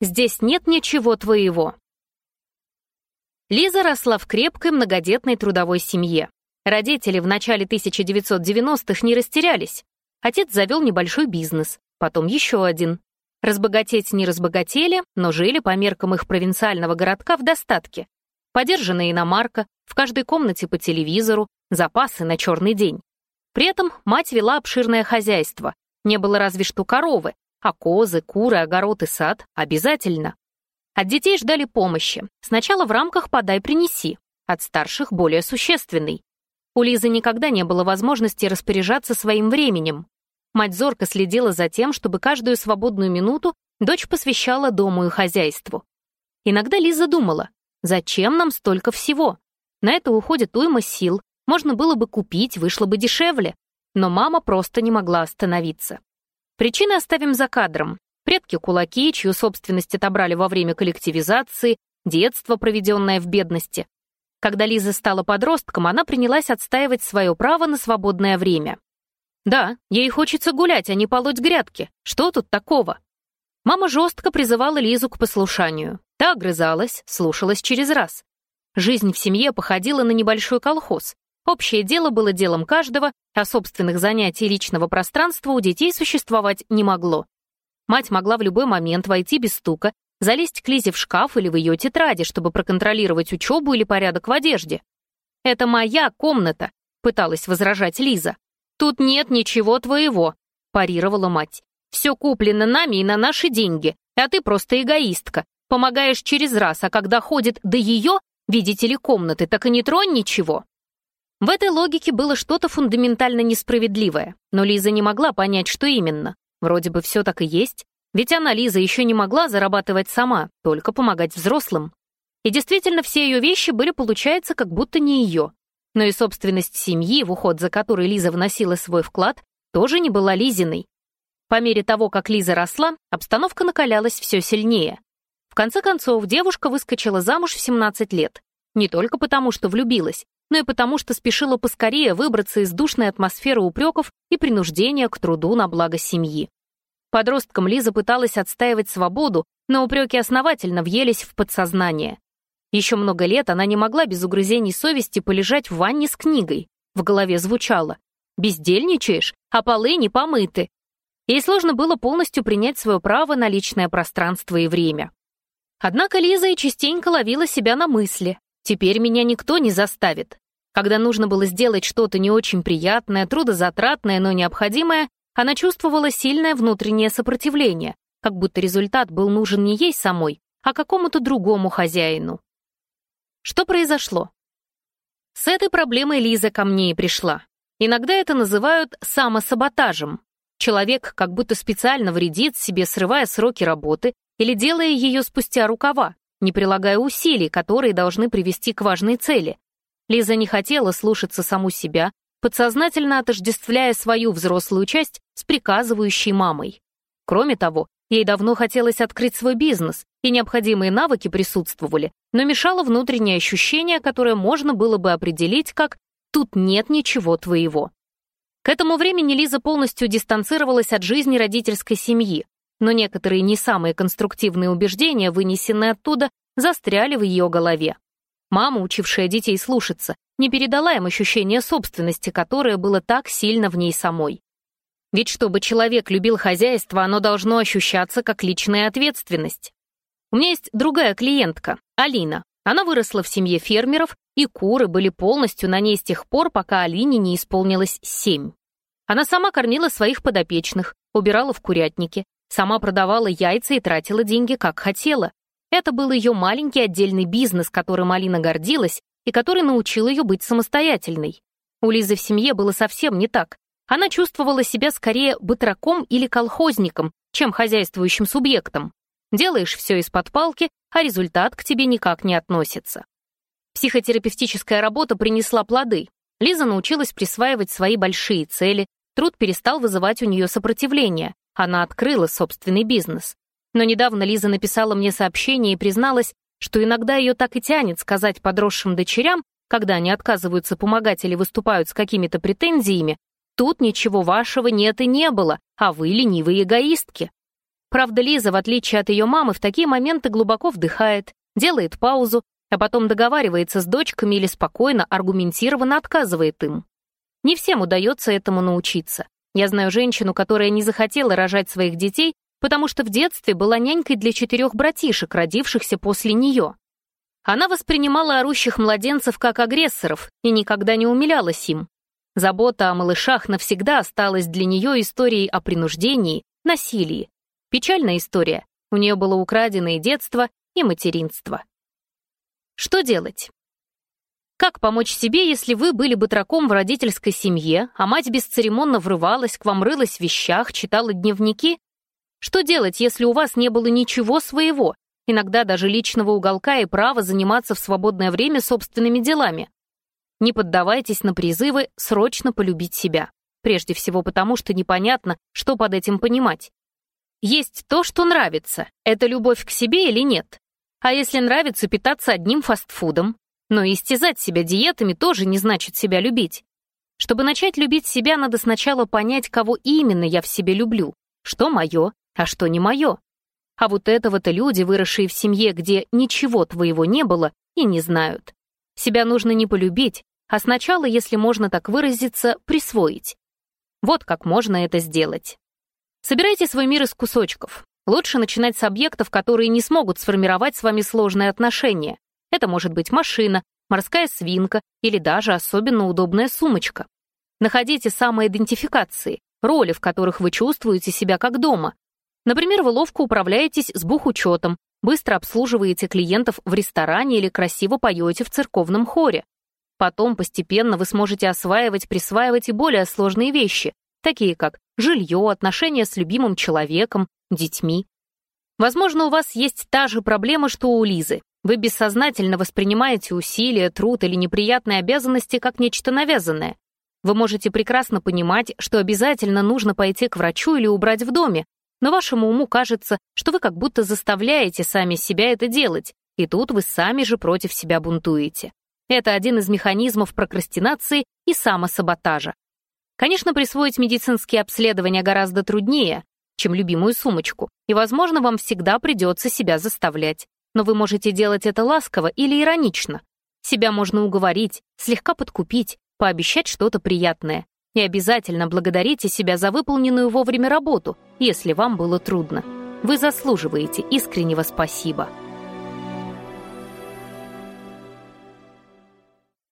Здесь нет ничего твоего». Лиза росла в крепкой многодетной трудовой семье. Родители в начале 1990-х не растерялись. Отец завел небольшой бизнес, потом еще один. Разбогатеть не разбогатели, но жили по меркам их провинциального городка в достатке. Подержанная иномарка, в каждой комнате по телевизору, запасы на черный день. При этом мать вела обширное хозяйство. Не было разве что коровы, а козы, куры, огород и сад — обязательно. От детей ждали помощи. Сначала в рамках «подай-принеси», от старших — более существенный. У Лизы никогда не было возможности распоряжаться своим временем. Мать зорко следила за тем, чтобы каждую свободную минуту дочь посвящала дому и хозяйству. Иногда Лиза думала, зачем нам столько всего? На это уходит уйма сил, можно было бы купить, вышло бы дешевле. Но мама просто не могла остановиться. Причины оставим за кадром. Предки-кулаки, чью собственность отобрали во время коллективизации, детство, проведенное в бедности. Когда Лиза стала подростком, она принялась отстаивать свое право на свободное время. Да, ей хочется гулять, а не полоть грядки. Что тут такого? Мама жестко призывала Лизу к послушанию. Та огрызалась, слушалась через раз. Жизнь в семье походила на небольшой колхоз. Общее дело было делом каждого, а собственных занятий личного пространства у детей существовать не могло. Мать могла в любой момент войти без стука, залезть к Лизе в шкаф или в ее тетради, чтобы проконтролировать учебу или порядок в одежде. «Это моя комната», — пыталась возражать Лиза. «Тут нет ничего твоего», — парировала мать. «Все куплено нами и на наши деньги, а ты просто эгоистка. Помогаешь через раз, а когда ходит до ее, видите ли, комнаты, так и не тронь ничего». В этой логике было что-то фундаментально несправедливое, но Лиза не могла понять, что именно. Вроде бы все так и есть, ведь она, Лиза, еще не могла зарабатывать сама, только помогать взрослым. И действительно, все ее вещи были, получается, как будто не ее. Но и собственность семьи, в уход за которой Лиза вносила свой вклад, тоже не была Лизиной. По мере того, как Лиза росла, обстановка накалялась все сильнее. В конце концов, девушка выскочила замуж в 17 лет. Не только потому, что влюбилась, но и потому, что спешила поскорее выбраться из душной атмосферы упреков и принуждения к труду на благо семьи. Подросткам Лиза пыталась отстаивать свободу, но упреки основательно въелись в подсознание. Еще много лет она не могла без угрызений совести полежать в ванне с книгой. В голове звучало «Бездельничаешь, а полы не помыты». Ей сложно было полностью принять свое право на личное пространство и время. Однако Лиза и частенько ловила себя на мысли, Теперь меня никто не заставит. Когда нужно было сделать что-то не очень приятное, трудозатратное, но необходимое, она чувствовала сильное внутреннее сопротивление, как будто результат был нужен не ей самой, а какому-то другому хозяину. Что произошло? С этой проблемой Лиза ко мне и пришла. Иногда это называют самосаботажем. Человек как будто специально вредит себе, срывая сроки работы или делая ее спустя рукава не прилагая усилий, которые должны привести к важной цели. Лиза не хотела слушаться саму себя, подсознательно отождествляя свою взрослую часть с приказывающей мамой. Кроме того, ей давно хотелось открыть свой бизнес, и необходимые навыки присутствовали, но мешало внутреннее ощущение, которое можно было бы определить как «тут нет ничего твоего». К этому времени Лиза полностью дистанцировалась от жизни родительской семьи, но некоторые не самые конструктивные убеждения, вынесенные оттуда, застряли в ее голове. Мама, учившая детей слушаться, не передала им ощущение собственности, которое было так сильно в ней самой. Ведь чтобы человек любил хозяйство, оно должно ощущаться как личная ответственность. У меня есть другая клиентка, Алина. Она выросла в семье фермеров, и куры были полностью на ней с тех пор, пока Алине не исполнилось семь. Она сама кормила своих подопечных, убирала в курятнике, Сама продавала яйца и тратила деньги, как хотела. Это был ее маленький отдельный бизнес, которым Алина гордилась и который научил ее быть самостоятельной. У Лизы в семье было совсем не так. Она чувствовала себя скорее батраком или колхозником, чем хозяйствующим субъектом. Делаешь все из-под палки, а результат к тебе никак не относится. Психотерапевтическая работа принесла плоды. Лиза научилась присваивать свои большие цели, труд перестал вызывать у нее сопротивление. Она открыла собственный бизнес. Но недавно Лиза написала мне сообщение и призналась, что иногда ее так и тянет сказать подросшим дочерям, когда они отказываются помогать или выступают с какими-то претензиями, «Тут ничего вашего нет и не было, а вы ленивые эгоистки». Правда, Лиза, в отличие от ее мамы, в такие моменты глубоко вдыхает, делает паузу, а потом договаривается с дочками или спокойно, аргументированно отказывает им. Не всем удается этому научиться. Я знаю женщину, которая не захотела рожать своих детей, потому что в детстве была нянькой для четырех братишек, родившихся после нее. Она воспринимала орущих младенцев как агрессоров и никогда не умилялась им. Забота о малышах навсегда осталась для нее историей о принуждении, насилии. Печальная история. У нее было украдено и детство, и материнство. Что делать? Как помочь себе, если вы были батраком в родительской семье, а мать бесцеремонно врывалась, к вам рылась в вещах, читала дневники? Что делать, если у вас не было ничего своего, иногда даже личного уголка и права заниматься в свободное время собственными делами? Не поддавайтесь на призывы срочно полюбить себя. Прежде всего потому, что непонятно, что под этим понимать. Есть то, что нравится. Это любовь к себе или нет? А если нравится питаться одним фастфудом, но истязать себя диетами тоже не значит себя любить. Чтобы начать любить себя, надо сначала понять, кого именно я в себе люблю, что мое, а что не мое. А вот этого-то люди, выросшие в семье, где ничего твоего не было, и не знают. Себя нужно не полюбить, а сначала, если можно так выразиться, присвоить. Вот как можно это сделать. Собирайте свой мир из кусочков. Лучше начинать с объектов, которые не смогут сформировать с вами сложные отношения, это может быть машина, морская свинка или даже особенно удобная сумочка. Находите самоидентификации, роли, в которых вы чувствуете себя как дома. Например, вы ловко управляетесь с бухучетом, быстро обслуживаете клиентов в ресторане или красиво поете в церковном хоре. Потом постепенно вы сможете осваивать, присваивать и более сложные вещи, такие как жилье, отношения с любимым человеком, детьми. Возможно, у вас есть та же проблема, что у Лизы. Вы бессознательно воспринимаете усилия, труд или неприятные обязанности как нечто навязанное. Вы можете прекрасно понимать, что обязательно нужно пойти к врачу или убрать в доме, но вашему уму кажется, что вы как будто заставляете сами себя это делать, и тут вы сами же против себя бунтуете. Это один из механизмов прокрастинации и самосаботажа. Конечно, присвоить медицинские обследования гораздо труднее, чем любимую сумочку, и, возможно, вам всегда придется себя заставлять но вы можете делать это ласково или иронично. Себя можно уговорить, слегка подкупить, пообещать что-то приятное. И обязательно благодарите себя за выполненную вовремя работу, если вам было трудно. Вы заслуживаете искреннего спасибо.